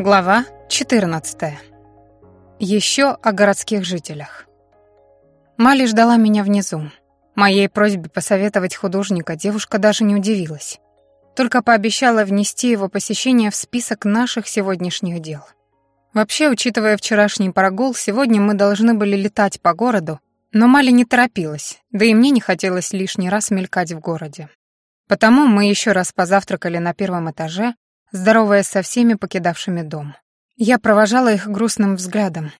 Глава 14. Еще о городских жителях. Мали ждала меня внизу. Моей просьбе посоветовать художника девушка даже не удивилась. Только пообещала внести его посещение в список наших сегодняшних дел. Вообще, учитывая вчерашний прогул, сегодня мы должны были летать по городу, но Мали не торопилась, да и мне не хотелось лишний раз мелькать в городе. Потому мы еще раз позавтракали на первом этаже, здороваясь со всеми покидавшими дом. Я провожала их грустным взглядом.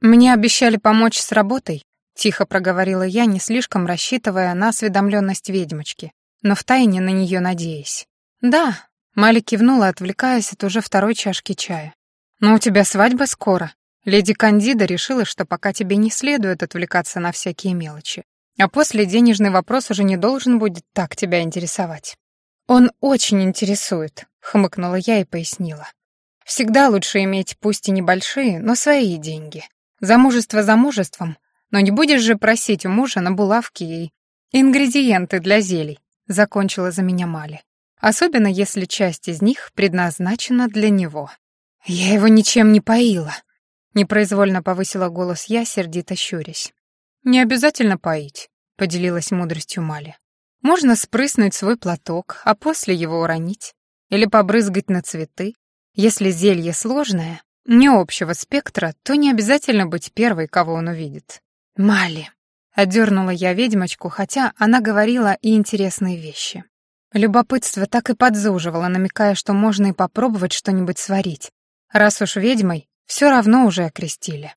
«Мне обещали помочь с работой», — тихо проговорила я, не слишком рассчитывая на осведомленность ведьмочки, но втайне на нее надеясь. «Да», — Мали кивнула, отвлекаясь от уже второй чашки чая. «Но у тебя свадьба скоро. Леди Кандида решила, что пока тебе не следует отвлекаться на всякие мелочи. А после денежный вопрос уже не должен будет так тебя интересовать». «Он очень интересует», — хмыкнула я и пояснила. «Всегда лучше иметь пусть и небольшие, но свои деньги. Замужество замужеством, но не будешь же просить у мужа на булавки и ингредиенты для зелий», — закончила за меня Мали. «Особенно если часть из них предназначена для него». «Я его ничем не поила», — непроизвольно повысила голос я, сердито щурясь. «Не обязательно поить», — поделилась мудростью Мали. Можно спрыснуть свой платок, а после его уронить. Или побрызгать на цветы. Если зелье сложное, не общего спектра, то не обязательно быть первой, кого он увидит. «Мали», — отдернула я ведьмочку, хотя она говорила и интересные вещи. Любопытство так и подзуживало, намекая, что можно и попробовать что-нибудь сварить. Раз уж ведьмой, все равно уже окрестили.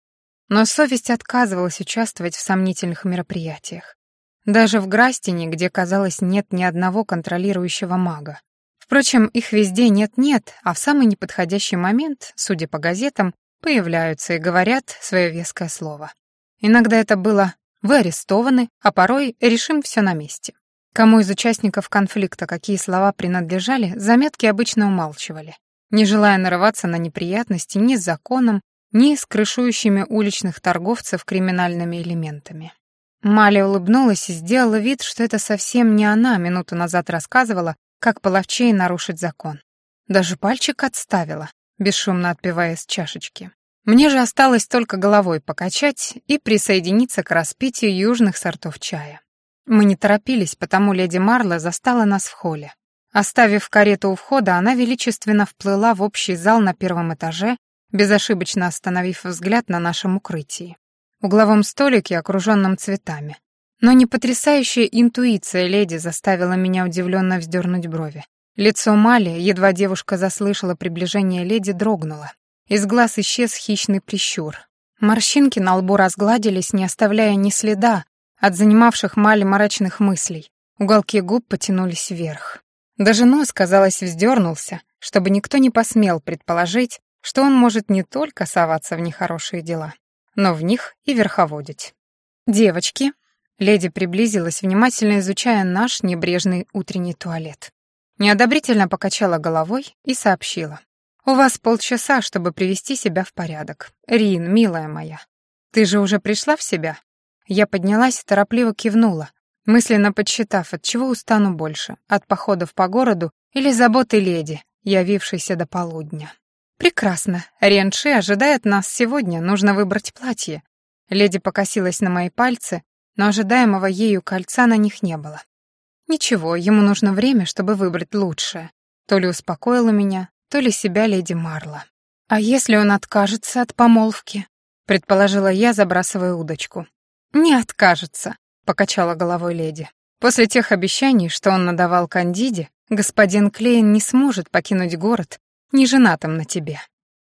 Но совесть отказывалась участвовать в сомнительных мероприятиях. Даже в Грастине, где, казалось, нет ни одного контролирующего мага. Впрочем, их везде нет-нет, а в самый неподходящий момент, судя по газетам, появляются и говорят свое веское слово. Иногда это было «вы арестованы», а порой «решим все на месте». Кому из участников конфликта какие слова принадлежали, заметки обычно умалчивали, не желая нарываться на неприятности ни с законом, ни с крышующими уличных торговцев криминальными элементами. Маля улыбнулась и сделала вид, что это совсем не она минуту назад рассказывала, как половчей нарушить закон. Даже пальчик отставила, бесшумно отпивая из чашечки. Мне же осталось только головой покачать и присоединиться к распитию южных сортов чая. Мы не торопились, потому леди Марла застала нас в холле. Оставив карету у входа, она величественно вплыла в общий зал на первом этаже, безошибочно остановив взгляд на нашем укрытии угловом столике, окруженном цветами. Но не потрясающая интуиция леди заставила меня удивленно вздернуть брови. Лицо Мали, едва девушка заслышала приближение леди, дрогнуло. Из глаз исчез хищный прищур. Морщинки на лбу разгладились, не оставляя ни следа от занимавших Мали мрачных мыслей. Уголки губ потянулись вверх. Даже нос, казалось, вздернулся, чтобы никто не посмел предположить, что он может не только соваться в нехорошие дела, но в них и верховодить. «Девочки», — леди приблизилась, внимательно изучая наш небрежный утренний туалет. Неодобрительно покачала головой и сообщила. «У вас полчаса, чтобы привести себя в порядок. Рин, милая моя, ты же уже пришла в себя?» Я поднялась и торопливо кивнула, мысленно подсчитав, от чего устану больше, от походов по городу или заботы леди, явившейся до полудня. «Прекрасно. Ренши ожидает нас сегодня, нужно выбрать платье». Леди покосилась на мои пальцы, но ожидаемого ею кольца на них не было. Ничего, ему нужно время, чтобы выбрать лучшее. То ли успокоила меня, то ли себя леди Марла. «А если он откажется от помолвки?» — предположила я, забрасывая удочку. «Не откажется», — покачала головой леди. «После тех обещаний, что он надавал Кандиде, господин Клейн не сможет покинуть город не женатым на тебе.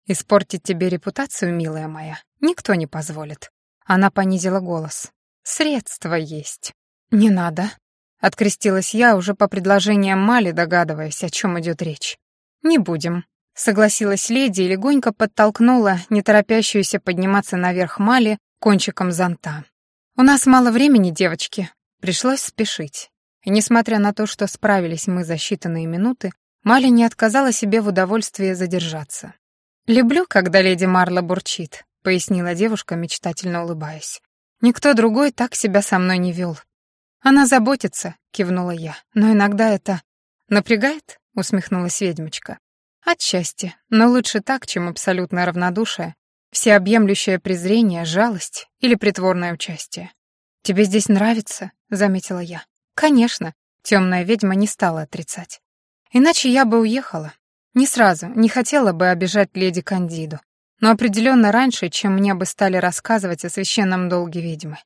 Испортить тебе репутацию, милая моя, никто не позволит. Она понизила голос. Средства есть. Не надо. Открестилась я уже по предложениям Мали, догадываясь, о чем идет речь. Не будем. Согласилась леди и легонько подтолкнула неторопящуюся подниматься наверх Мали кончиком зонта. «У нас мало времени, девочки. Пришлось спешить. И несмотря на то, что справились мы за считанные минуты, Мали не отказала себе в удовольствии задержаться. «Люблю, когда леди Марла бурчит», — пояснила девушка, мечтательно улыбаясь. «Никто другой так себя со мной не вел». «Она заботится», — кивнула я, — «но иногда это...» «Напрягает?» — усмехнулась ведьмочка. Отчасти, но лучше так, чем абсолютное равнодушие, всеобъемлющее презрение, жалость или притворное участие. «Тебе здесь нравится?» — заметила я. «Конечно», — темная ведьма не стала отрицать. «Иначе я бы уехала. Не сразу, не хотела бы обижать леди Кандиду, но определенно раньше, чем мне бы стали рассказывать о священном долге ведьмы.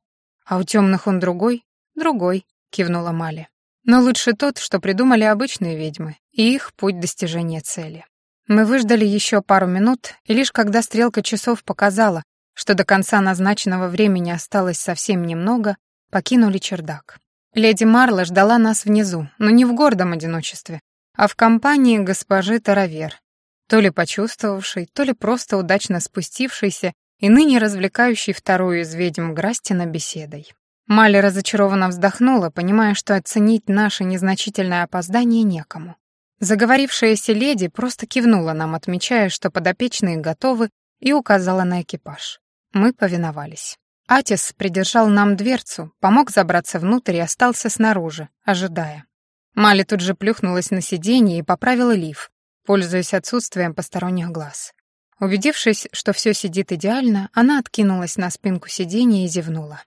А у темных он другой? Другой», — кивнула Мали. «Но лучше тот, что придумали обычные ведьмы, и их путь достижения цели». Мы выждали еще пару минут, и лишь когда стрелка часов показала, что до конца назначенного времени осталось совсем немного, покинули чердак. Леди Марла ждала нас внизу, но не в гордом одиночестве, а в компании госпожи Таравер, то ли почувствовавшей, то ли просто удачно спустившейся и ныне развлекающей вторую из ведьм Грастина беседой. Мали разочарованно вздохнула, понимая, что оценить наше незначительное опоздание некому. Заговорившаяся леди просто кивнула нам, отмечая, что подопечные готовы, и указала на экипаж. Мы повиновались. Атис придержал нам дверцу, помог забраться внутрь и остался снаружи, ожидая. Мали тут же плюхнулась на сиденье и поправила лиф, пользуясь отсутствием посторонних глаз. Убедившись, что все сидит идеально, она откинулась на спинку сиденья и зевнула.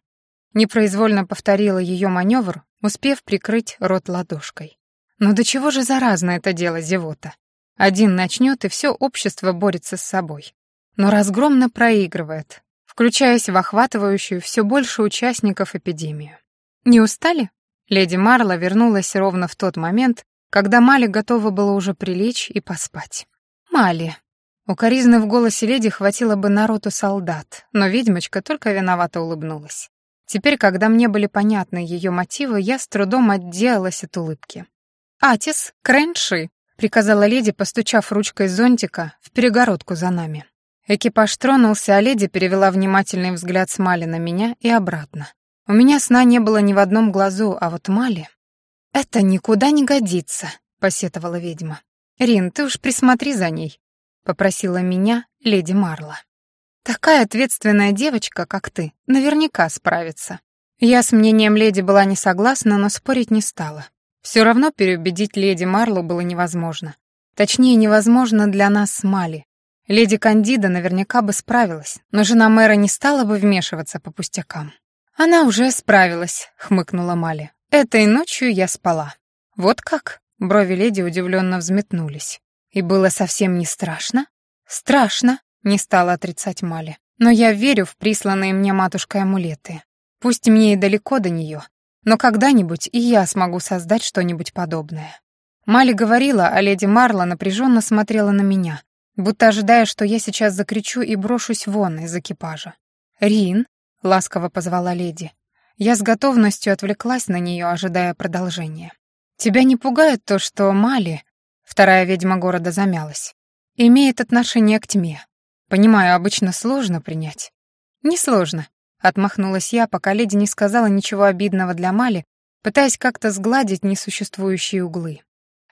Непроизвольно повторила ее маневр, успев прикрыть рот ладошкой. Но до чего же заразно это дело зевота? Один начнет, и все общество борется с собой. Но разгромно проигрывает, включаясь в охватывающую все больше участников эпидемию. Не устали? Леди Марла вернулась ровно в тот момент, когда Мали готова была уже прилечь и поспать. «Мали». Укоризны в голосе леди хватило бы народу солдат, но ведьмочка только виновато улыбнулась. Теперь, когда мне были понятны ее мотивы, я с трудом отделалась от улыбки. «Атис, крэнши», — приказала леди, постучав ручкой зонтика в перегородку за нами. Экипаж тронулся, а леди перевела внимательный взгляд с Мали на меня и обратно. У меня сна не было ни в одном глазу, а вот Мали... «Это никуда не годится», — посетовала ведьма. «Рин, ты уж присмотри за ней», — попросила меня леди Марла. «Такая ответственная девочка, как ты, наверняка справится». Я с мнением леди была не согласна, но спорить не стала. Все равно переубедить леди Марлу было невозможно. Точнее, невозможно для нас с Мали. Леди Кандида наверняка бы справилась, но жена мэра не стала бы вмешиваться по пустякам. «Она уже справилась», — хмыкнула Мали. Этой ночью я спала. Вот как? Брови леди удивленно взметнулись. И было совсем не страшно? Страшно, не стала отрицать Мали. Но я верю в присланные мне матушкой амулеты. Пусть мне и далеко до нее, но когда-нибудь и я смогу создать что-нибудь подобное. Мали говорила, а леди Марла напряженно смотрела на меня, будто ожидая, что я сейчас закричу и брошусь вон из экипажа. «Рин», — ласково позвала леди, я с готовностью отвлеклась на нее, ожидая продолжения. «Тебя не пугает то, что Мали, вторая ведьма города замялась, имеет отношение к тьме? Понимаю, обычно сложно принять». «Несложно», — отмахнулась я, пока леди не сказала ничего обидного для Мали, пытаясь как-то сгладить несуществующие углы.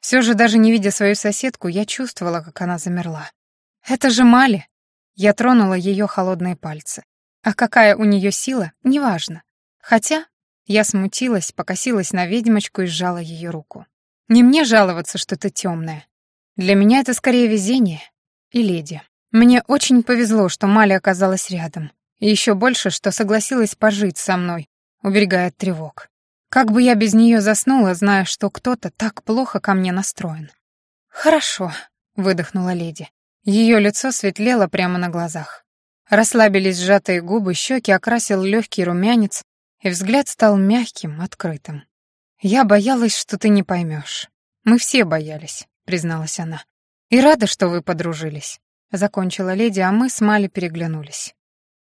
Все же, даже не видя свою соседку, я чувствовала, как она замерла. «Это же Мали!» Я тронула ее холодные пальцы. А какая у нее сила, неважно. Хотя я смутилась, покосилась на ведьмочку и сжала ее руку. Не мне жаловаться, что ты темная. Для меня это скорее везение и леди. Мне очень повезло, что Мали оказалась рядом. И еще больше, что согласилась пожить со мной, уберегая от тревог. Как бы я без нее заснула, зная, что кто-то так плохо ко мне настроен. «Хорошо», — выдохнула леди. Ее лицо светлело прямо на глазах. Расслабились сжатые губы, щеки окрасил легкий румянец, и взгляд стал мягким, открытым. «Я боялась, что ты не поймешь. Мы все боялись», — призналась она. «И рада, что вы подружились», — закончила леди, а мы с Мали переглянулись.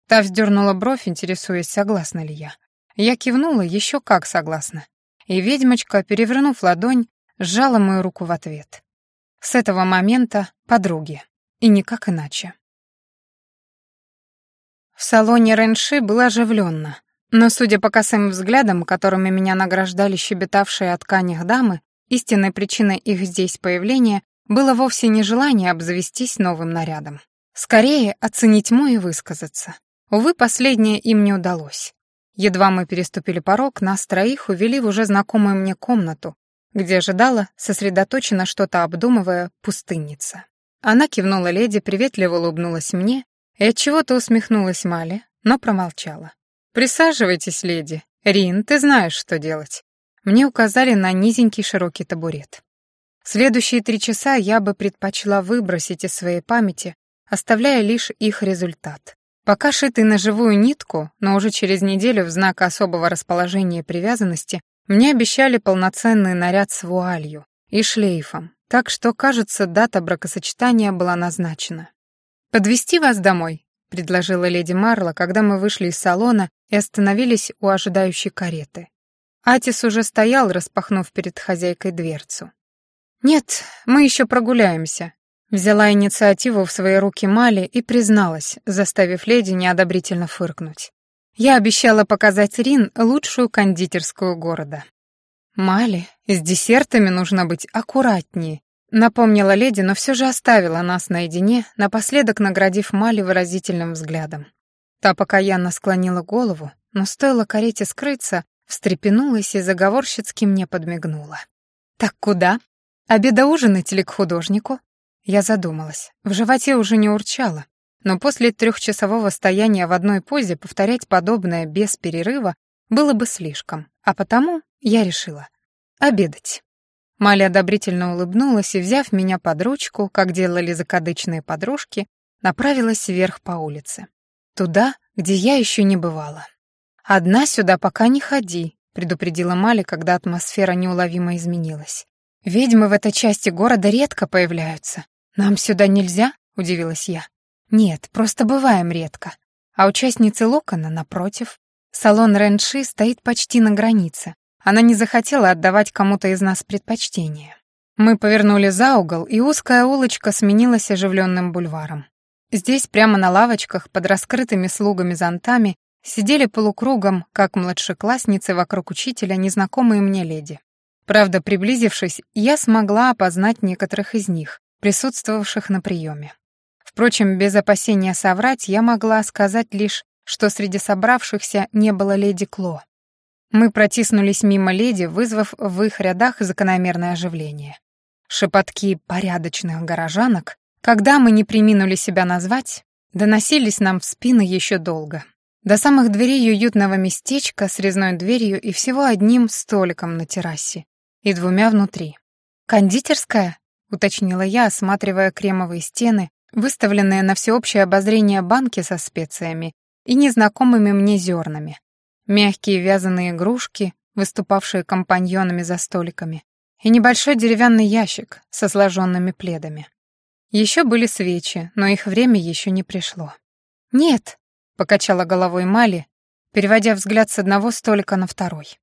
Та вздернула бровь, интересуясь, согласна ли я. Я кивнула, еще как согласна. И ведьмочка, перевернув ладонь, сжала мою руку в ответ. С этого момента подруги. И никак иначе. В салоне Ренши было оживленно. Но, судя по косым взглядам, которыми меня награждали щебетавшие о тканях дамы, истинной причиной их здесь появления было вовсе не желание обзавестись новым нарядом. Скорее, оценить мой и высказаться. Увы, последнее им не удалось. Едва мы переступили порог, нас троих увели в уже знакомую мне комнату, где ожидала, сосредоточенно что-то обдумывая, пустынница. Она кивнула леди, приветливо улыбнулась мне и от чего-то усмехнулась Мали, но промолчала. «Присаживайтесь, леди. Рин, ты знаешь, что делать». Мне указали на низенький широкий табурет. Следующие три часа я бы предпочла выбросить из своей памяти, оставляя лишь их результат. Пока шитый на живую нитку, но уже через неделю в знак особого расположения и привязанности, мне обещали полноценный наряд с вуалью и шлейфом, так что, кажется, дата бракосочетания была назначена. Подвести вас домой», — предложила леди Марла, когда мы вышли из салона и остановились у ожидающей кареты. Атис уже стоял, распахнув перед хозяйкой дверцу. «Нет, мы еще прогуляемся», — взяла инициативу в свои руки Мали и призналась, заставив леди неодобрительно фыркнуть. «Я обещала показать Рин лучшую кондитерскую города». «Мали, с десертами нужно быть аккуратнее», — напомнила леди, но все же оставила нас наедине, напоследок наградив Мали выразительным взглядом. Та покаянно склонила голову, но стоило карете скрыться, встрепенулась и заговорщицки мне подмигнула. «Так куда? Обеда-ужинать или к художнику?» Я задумалась. В животе уже не урчало, но после трехчасового стояния в одной позе повторять подобное без перерыва было бы слишком, а потому я решила обедать. Маля одобрительно улыбнулась и, взяв меня под ручку, как делали закадычные подружки, направилась вверх по улице. Туда, где я еще не бывала. «Одна сюда пока не ходи», — предупредила Мали, когда атмосфера неуловимо изменилась. «Ведьмы в этой части города редко появляются. Нам сюда нельзя?» — удивилась я. «Нет, просто бываем редко. А участницы Локона, напротив. Салон Ренши стоит почти на границе. Она не захотела отдавать кому-то из нас предпочтение. Мы повернули за угол, и узкая улочка сменилась оживленным бульваром. Здесь, прямо на лавочках, под раскрытыми слугами зонтами, Сидели полукругом, как младшеклассницы вокруг учителя, незнакомые мне леди. Правда, приблизившись, я смогла опознать некоторых из них, присутствовавших на приеме. Впрочем, без опасения соврать, я могла сказать лишь, что среди собравшихся не было леди Кло. Мы протиснулись мимо леди, вызвав в их рядах закономерное оживление. Шепотки порядочных горожанок, когда мы не приминули себя назвать, доносились нам в спины еще долго. До самых дверей уютного местечка с резной дверью и всего одним столиком на террасе. И двумя внутри. «Кондитерская?» — уточнила я, осматривая кремовые стены, выставленные на всеобщее обозрение банки со специями и незнакомыми мне зернами. Мягкие вязаные игрушки, выступавшие компаньонами за столиками, и небольшой деревянный ящик со сложенными пледами. Еще были свечи, но их время еще не пришло. «Нет», покачала головой Мали, переводя взгляд с одного столика на второй.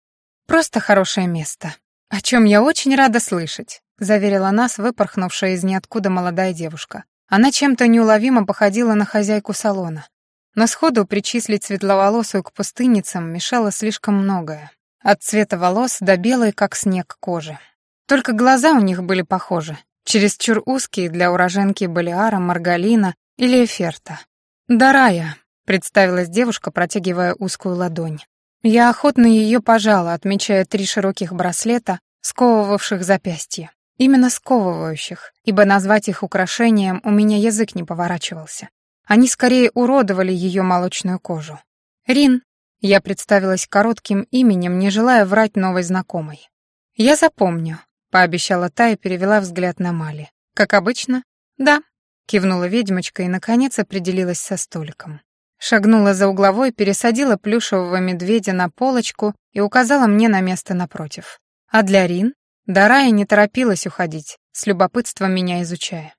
Просто хорошее место, о чем я очень рада слышать, заверила нас выпорхнувшая из ниоткуда молодая девушка. Она чем-то неуловимо походила на хозяйку салона. Но сходу причислить светловолосую к пустынницам мешало слишком многое. От цвета волос до белой, как снег, кожи. Только глаза у них были похожи, чересчур узкие для уроженки Балиара, Маргалина или Эферта. «Дарая», представилась девушка, протягивая узкую ладонь. Я охотно ее пожала, отмечая три широких браслета, сковывавших запястья. Именно сковывающих, ибо назвать их украшением у меня язык не поворачивался. Они скорее уродовали ее молочную кожу. «Рин», — я представилась коротким именем, не желая врать новой знакомой. «Я запомню», — пообещала та и перевела взгляд на Мали. «Как обычно?» «Да», — кивнула ведьмочка и, наконец, определилась со столиком. Шагнула за угловой, пересадила плюшевого медведя на полочку и указала мне на место напротив. А для Рин? Дарая не торопилась уходить, с любопытством меня изучая.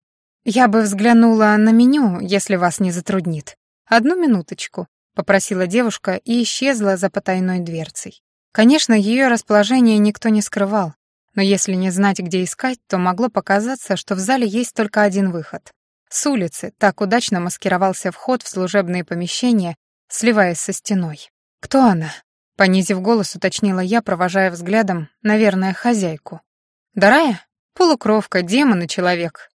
«Я бы взглянула на меню, если вас не затруднит. Одну минуточку», — попросила девушка и исчезла за потайной дверцей. Конечно, ее расположение никто не скрывал, но если не знать, где искать, то могло показаться, что в зале есть только один выход. С улицы так удачно маскировался вход в служебные помещения, сливаясь со стеной. «Кто она?» — понизив голос, уточнила я, провожая взглядом, наверное, хозяйку. «Дарая? Полукровка, демон и человек», —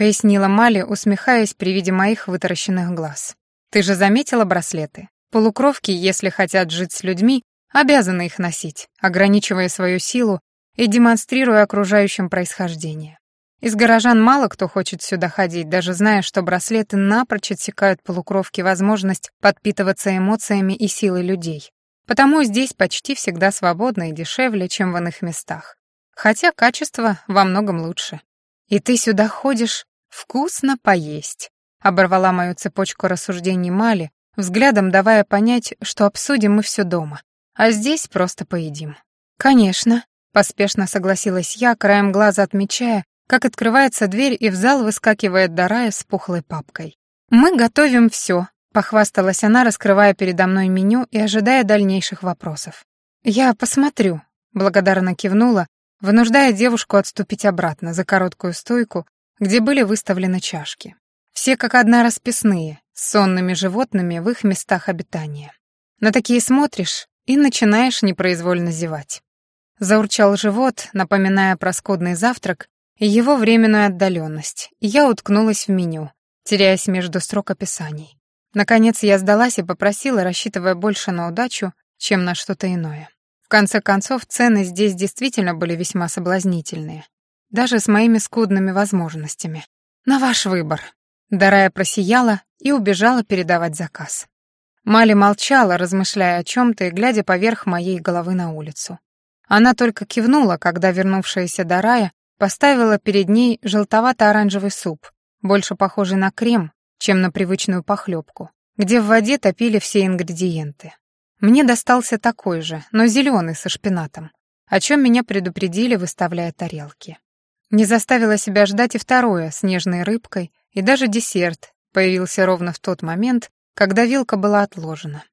пояснила Мали, усмехаясь при виде моих вытаращенных глаз. «Ты же заметила браслеты? Полукровки, если хотят жить с людьми, обязаны их носить, ограничивая свою силу и демонстрируя окружающим происхождение. Из горожан мало кто хочет сюда ходить, даже зная, что браслеты напрочь отсекают полукровки возможность подпитываться эмоциями и силой людей. Потому здесь почти всегда свободно и дешевле, чем в иных местах. Хотя качество во многом лучше. «И ты сюда ходишь вкусно поесть», — оборвала мою цепочку рассуждений Мали, взглядом давая понять, что обсудим мы все дома, а здесь просто поедим. «Конечно», — поспешно согласилась я, краем глаза отмечая, как открывается дверь и в зал выскакивает Дарая с пухлой папкой. «Мы готовим все», — похвасталась она, раскрывая передо мной меню и ожидая дальнейших вопросов. «Я посмотрю», — благодарно кивнула, вынуждая девушку отступить обратно за короткую стойку, где были выставлены чашки. Все как одна расписные, с сонными животными в их местах обитания. На такие смотришь и начинаешь непроизвольно зевать. Заурчал живот, напоминая про скудный завтрак и его временную отдаленность, и я уткнулась в меню, теряясь между строк описаний. Наконец я сдалась и попросила, рассчитывая больше на удачу, чем на что-то иное. В конце концов, цены здесь действительно были весьма соблазнительные, даже с моими скудными возможностями. На ваш выбор. Дарая просияла и убежала передавать заказ. Мали молчала, размышляя о чем-то и глядя поверх моей головы на улицу. Она только кивнула, когда вернувшаяся Дарая поставила перед ней желтовато-оранжевый суп, больше похожий на крем, чем на привычную похлебку, где в воде топили все ингредиенты. Мне достался такой же, но зеленый со шпинатом, о чем меня предупредили, выставляя тарелки. Не заставила себя ждать и второе с нежной рыбкой, и даже десерт появился ровно в тот момент, когда вилка была отложена.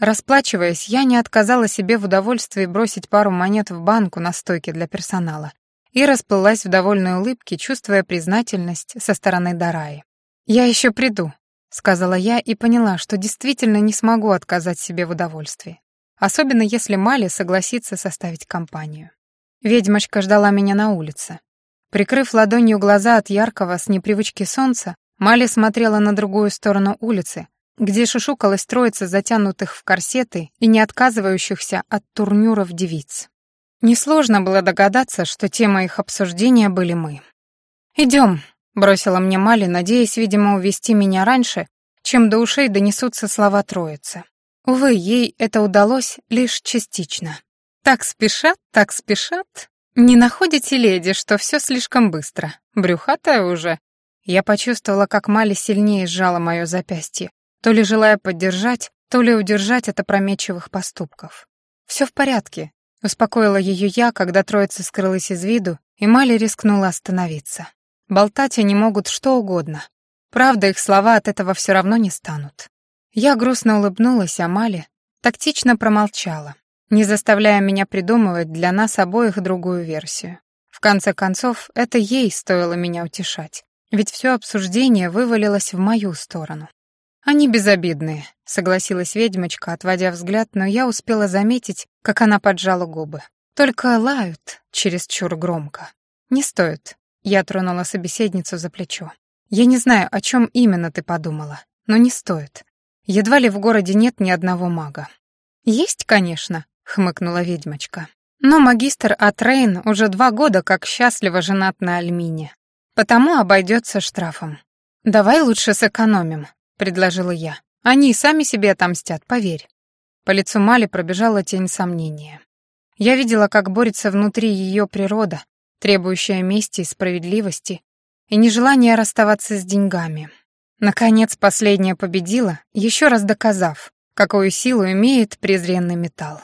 Расплачиваясь, я не отказала себе в удовольствии бросить пару монет в банку на стойке для персонала и расплылась в довольной улыбке, чувствуя признательность со стороны Дараи. «Я еще приду», — сказала я и поняла, что действительно не смогу отказать себе в удовольствии. Особенно если Мали согласится составить компанию. Ведьмочка ждала меня на улице. Прикрыв ладонью глаза от яркого с непривычки солнца, Мали смотрела на другую сторону улицы, где шушукалась троица затянутых в корсеты и не отказывающихся от турнюров девиц. Несложно было догадаться, что тема их обсуждения были мы. «Идем», — бросила мне Мали, надеясь, видимо, увести меня раньше, чем до ушей донесутся слова троицы. Увы, ей это удалось лишь частично. «Так спешат, так спешат», «Не находите, леди, что все слишком быстро? Брюхатая уже?» Я почувствовала, как Мали сильнее сжала мое запястье, то ли желая поддержать, то ли удержать от опрометчивых поступков. «Все в порядке», — успокоила ее я, когда троица скрылась из виду, и Мали рискнула остановиться. Болтать они могут что угодно. Правда, их слова от этого все равно не станут. Я грустно улыбнулась, а Мали тактично промолчала, не заставляя меня придумывать для нас обоих другую версию. В конце концов, это ей стоило меня утешать, ведь все обсуждение вывалилось в мою сторону. «Они безобидные», — согласилась ведьмочка, отводя взгляд, но я успела заметить, как она поджала губы. «Только лают чересчур громко. Не стоит». Я тронула собеседницу за плечо. «Я не знаю, о чем именно ты подумала, но не стоит. Едва ли в городе нет ни одного мага». «Есть, конечно», — хмыкнула ведьмочка. «Но магистр Атрейн уже два года как счастливо женат на Альмине, потому обойдется штрафом. Давай лучше сэкономим», — предложила я. «Они и сами себе отомстят, поверь». По лицу Мали пробежала тень сомнения. Я видела, как борется внутри ее природа, требующая мести и справедливости, и нежелание расставаться с деньгами. Наконец, последняя победила, еще раз доказав, какую силу имеет презренный металл.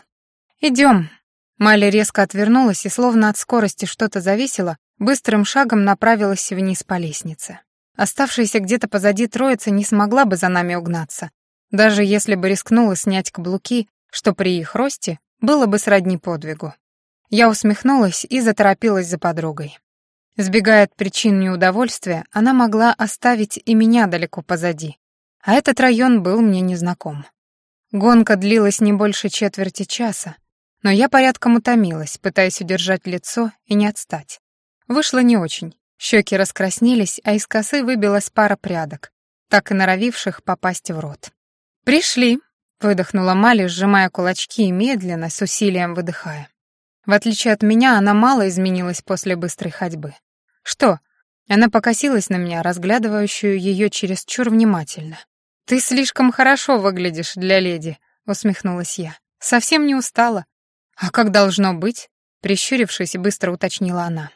«Идем». Майля резко отвернулась и, словно от скорости что-то зависело, быстрым шагом направилась вниз по лестнице. Оставшаяся где-то позади троица не смогла бы за нами угнаться, даже если бы рискнула снять каблуки, что при их росте было бы сродни подвигу. Я усмехнулась и заторопилась за подругой. Сбегая от причин неудовольствия, она могла оставить и меня далеко позади. А этот район был мне незнаком. Гонка длилась не больше четверти часа, но я порядком утомилась, пытаясь удержать лицо и не отстать. Вышло не очень. Щеки раскраснелись, а из косы выбилась пара прядок, так и норовивших попасть в рот. «Пришли», — выдохнула Мали, сжимая кулачки и медленно, с усилием выдыхая. В отличие от меня, она мало изменилась после быстрой ходьбы. «Что, Она покосилась на меня, разглядывающую ее чересчур внимательно. «Ты слишком хорошо выглядишь для леди», — усмехнулась я. «Совсем не устала». «А как должно быть?» — прищурившись, быстро уточнила она.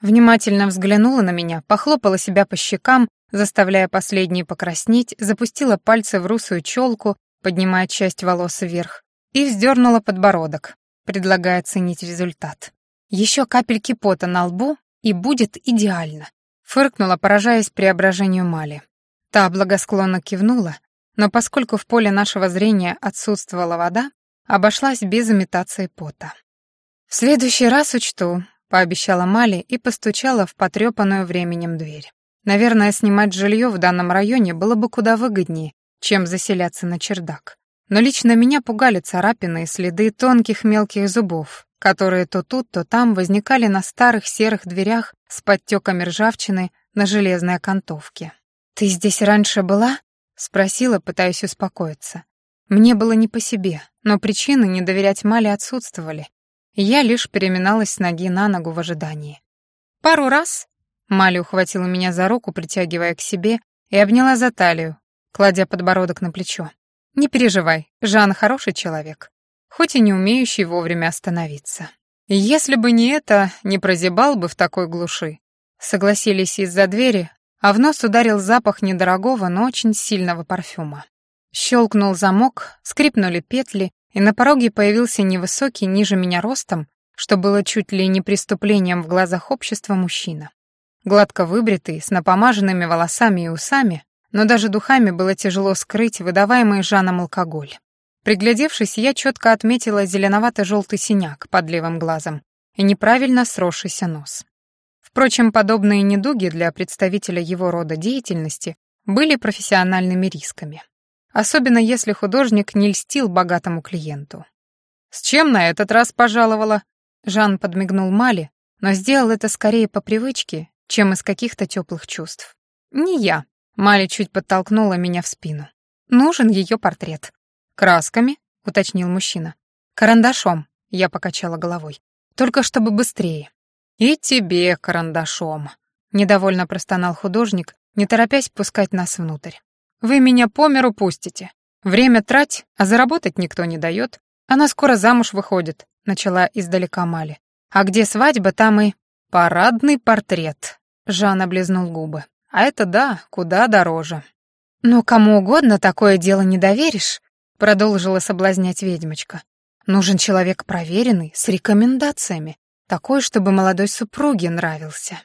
Внимательно взглянула на меня, похлопала себя по щекам, заставляя последние покраснеть, запустила пальцы в русую челку, поднимая часть волос вверх, и вздернула подбородок, предлагая оценить результат. Еще капельки пота на лбу, и будет идеально. Фыркнула, поражаясь преображению Мали. Та благосклонно кивнула, но поскольку в поле нашего зрения отсутствовала вода, обошлась без имитации пота. «В следующий раз учту», — пообещала Мали и постучала в потрепанную временем дверь. Наверное, снимать жилье в данном районе было бы куда выгоднее, чем заселяться на чердак. Но лично меня пугали царапины и следы тонких мелких зубов, которые то тут, то там возникали на старых серых дверях с подтеками ржавчины на железной окантовке. «Ты здесь раньше была?» — спросила, пытаясь успокоиться. Мне было не по себе, но причины не доверять Мале отсутствовали. Я лишь переминалась с ноги на ногу в ожидании. «Пару раз?» Мали ухватила меня за руку, притягивая к себе, и обняла за талию, кладя подбородок на плечо. «Не переживай, Жан хороший человек хоть и не умеющий вовремя остановиться. Если бы не это, не прозябал бы в такой глуши. Согласились из-за двери, а в нос ударил запах недорогого, но очень сильного парфюма. Щелкнул замок, скрипнули петли, и на пороге появился невысокий, ниже меня ростом, что было чуть ли не преступлением в глазах общества мужчина. Гладко выбритый, с напомаженными волосами и усами, но даже духами было тяжело скрыть выдаваемый Жаном алкоголь. Приглядевшись, я четко отметила зеленовато-желтый синяк под левым глазом и неправильно сросшийся нос. Впрочем, подобные недуги для представителя его рода деятельности были профессиональными рисками. Особенно если художник не льстил богатому клиенту. «С чем на этот раз пожаловала?» Жан подмигнул Мали, но сделал это скорее по привычке, чем из каких-то теплых чувств. «Не я». Мали чуть подтолкнула меня в спину. «Нужен ее портрет. «Красками?» — уточнил мужчина. «Карандашом», — я покачала головой. «Только чтобы быстрее». «И тебе карандашом», — недовольно простонал художник, не торопясь пускать нас внутрь. «Вы меня по миру пустите. Время трать, а заработать никто не дает. Она скоро замуж выходит», — начала издалека Мали. «А где свадьба, там и...» «Парадный портрет», — Жан облизнул губы. «А это да, куда дороже». «Но кому угодно такое дело не доверишь», Продолжила соблазнять ведьмочка. Нужен человек проверенный, с рекомендациями, такой, чтобы молодой супруге нравился.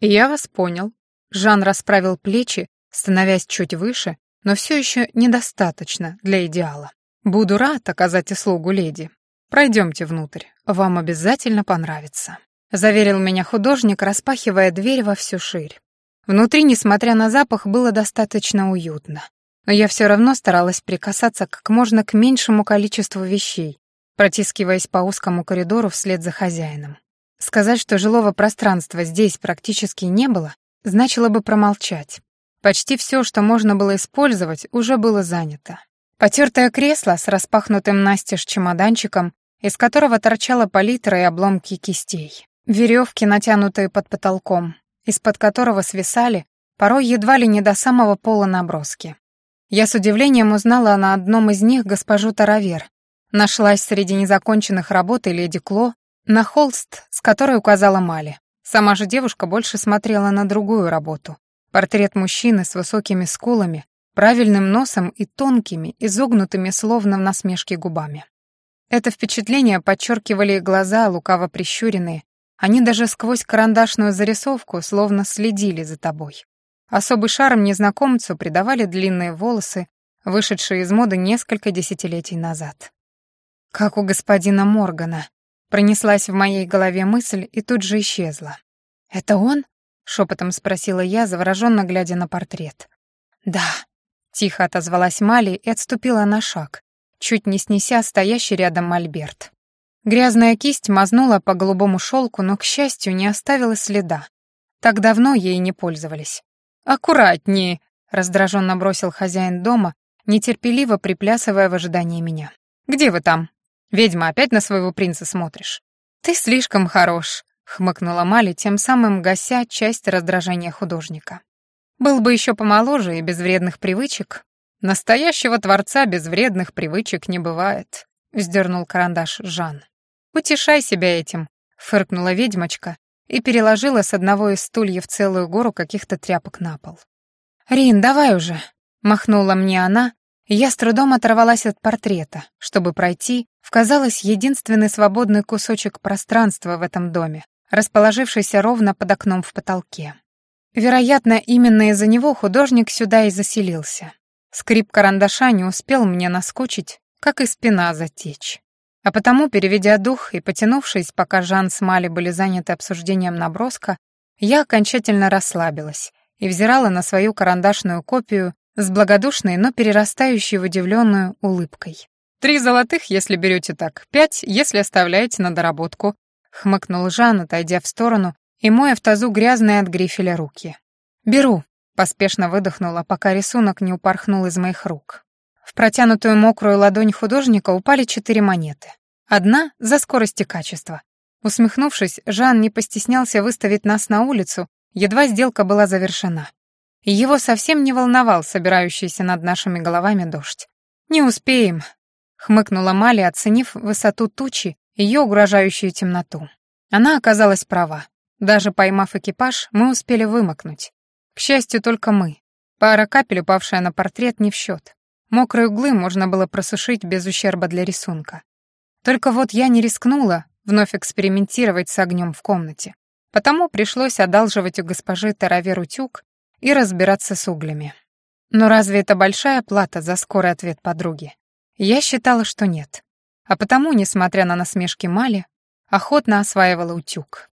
Я вас понял. Жан расправил плечи, становясь чуть выше, но все еще недостаточно для идеала. Буду рад оказать услугу леди. Пройдемте внутрь, вам обязательно понравится. Заверил меня художник, распахивая дверь во всю ширь. Внутри, несмотря на запах, было достаточно уютно но я все равно старалась прикасаться как можно к меньшему количеству вещей, протискиваясь по узкому коридору вслед за хозяином. Сказать, что жилого пространства здесь практически не было, значило бы промолчать. Почти все, что можно было использовать, уже было занято. Потертое кресло с распахнутым настежь чемоданчиком, из которого торчала палитра и обломки кистей. Веревки, натянутые под потолком, из-под которого свисали, порой едва ли не до самого пола наброски. Я с удивлением узнала на одном из них госпожу Таравер. Нашлась среди незаконченных работ и леди Кло на холст, с которой указала Мали. Сама же девушка больше смотрела на другую работу. Портрет мужчины с высокими скулами, правильным носом и тонкими, изогнутыми словно в насмешке губами. Это впечатление подчеркивали глаза, лукаво прищуренные. Они даже сквозь карандашную зарисовку словно следили за тобой. Особый шарм незнакомцу придавали длинные волосы, вышедшие из моды несколько десятилетий назад. «Как у господина Моргана», — пронеслась в моей голове мысль и тут же исчезла. «Это он?» — шепотом спросила я, завороженно глядя на портрет. «Да», — тихо отозвалась Мали и отступила на шаг, чуть не снеся стоящий рядом мольберт. Грязная кисть мазнула по голубому шелку, но, к счастью, не оставила следа. Так давно ей не пользовались. «Аккуратнее!» — раздраженно бросил хозяин дома, нетерпеливо приплясывая в ожидании меня. «Где вы там? Ведьма, опять на своего принца смотришь?» «Ты слишком хорош», — хмыкнула Мали, тем самым гася часть раздражения художника. «Был бы еще помоложе и без вредных привычек». «Настоящего творца без вредных привычек не бывает», — вздернул карандаш Жан. «Утешай себя этим», — фыркнула ведьмочка и переложила с одного из стульев целую гору каких-то тряпок на пол. «Рин, давай уже», — махнула мне она, и я с трудом оторвалась от портрета, чтобы пройти в, казалось, единственный свободный кусочек пространства в этом доме, расположившийся ровно под окном в потолке. Вероятно, именно из-за него художник сюда и заселился. Скрип карандаша не успел мне наскучить, как и спина затечь. А потому, переведя дух и потянувшись, пока Жан с Мали были заняты обсуждением наброска, я окончательно расслабилась и взирала на свою карандашную копию с благодушной, но перерастающей в удивленную улыбкой. «Три золотых, если берете так, пять, если оставляете на доработку», — хмыкнул Жан, отойдя в сторону и моя в тазу грязные от грифеля руки. «Беру», — поспешно выдохнула, пока рисунок не упорхнул из моих рук. В протянутую мокрую ладонь художника упали четыре монеты. Одна — за скорость и качество. Усмехнувшись, Жан не постеснялся выставить нас на улицу, едва сделка была завершена. И его совсем не волновал собирающийся над нашими головами дождь. «Не успеем», — хмыкнула Мали, оценив высоту тучи ее угрожающую темноту. Она оказалась права. Даже поймав экипаж, мы успели вымокнуть. К счастью, только мы. Пара капель, упавшая на портрет, не в счет. Мокрые углы можно было просушить без ущерба для рисунка. Только вот я не рискнула вновь экспериментировать с огнем в комнате. Потому пришлось одалживать у госпожи Таравер утюг и разбираться с углями. Но разве это большая плата за скорый ответ подруги? Я считала, что нет. А потому, несмотря на насмешки Мали, охотно осваивала утюг.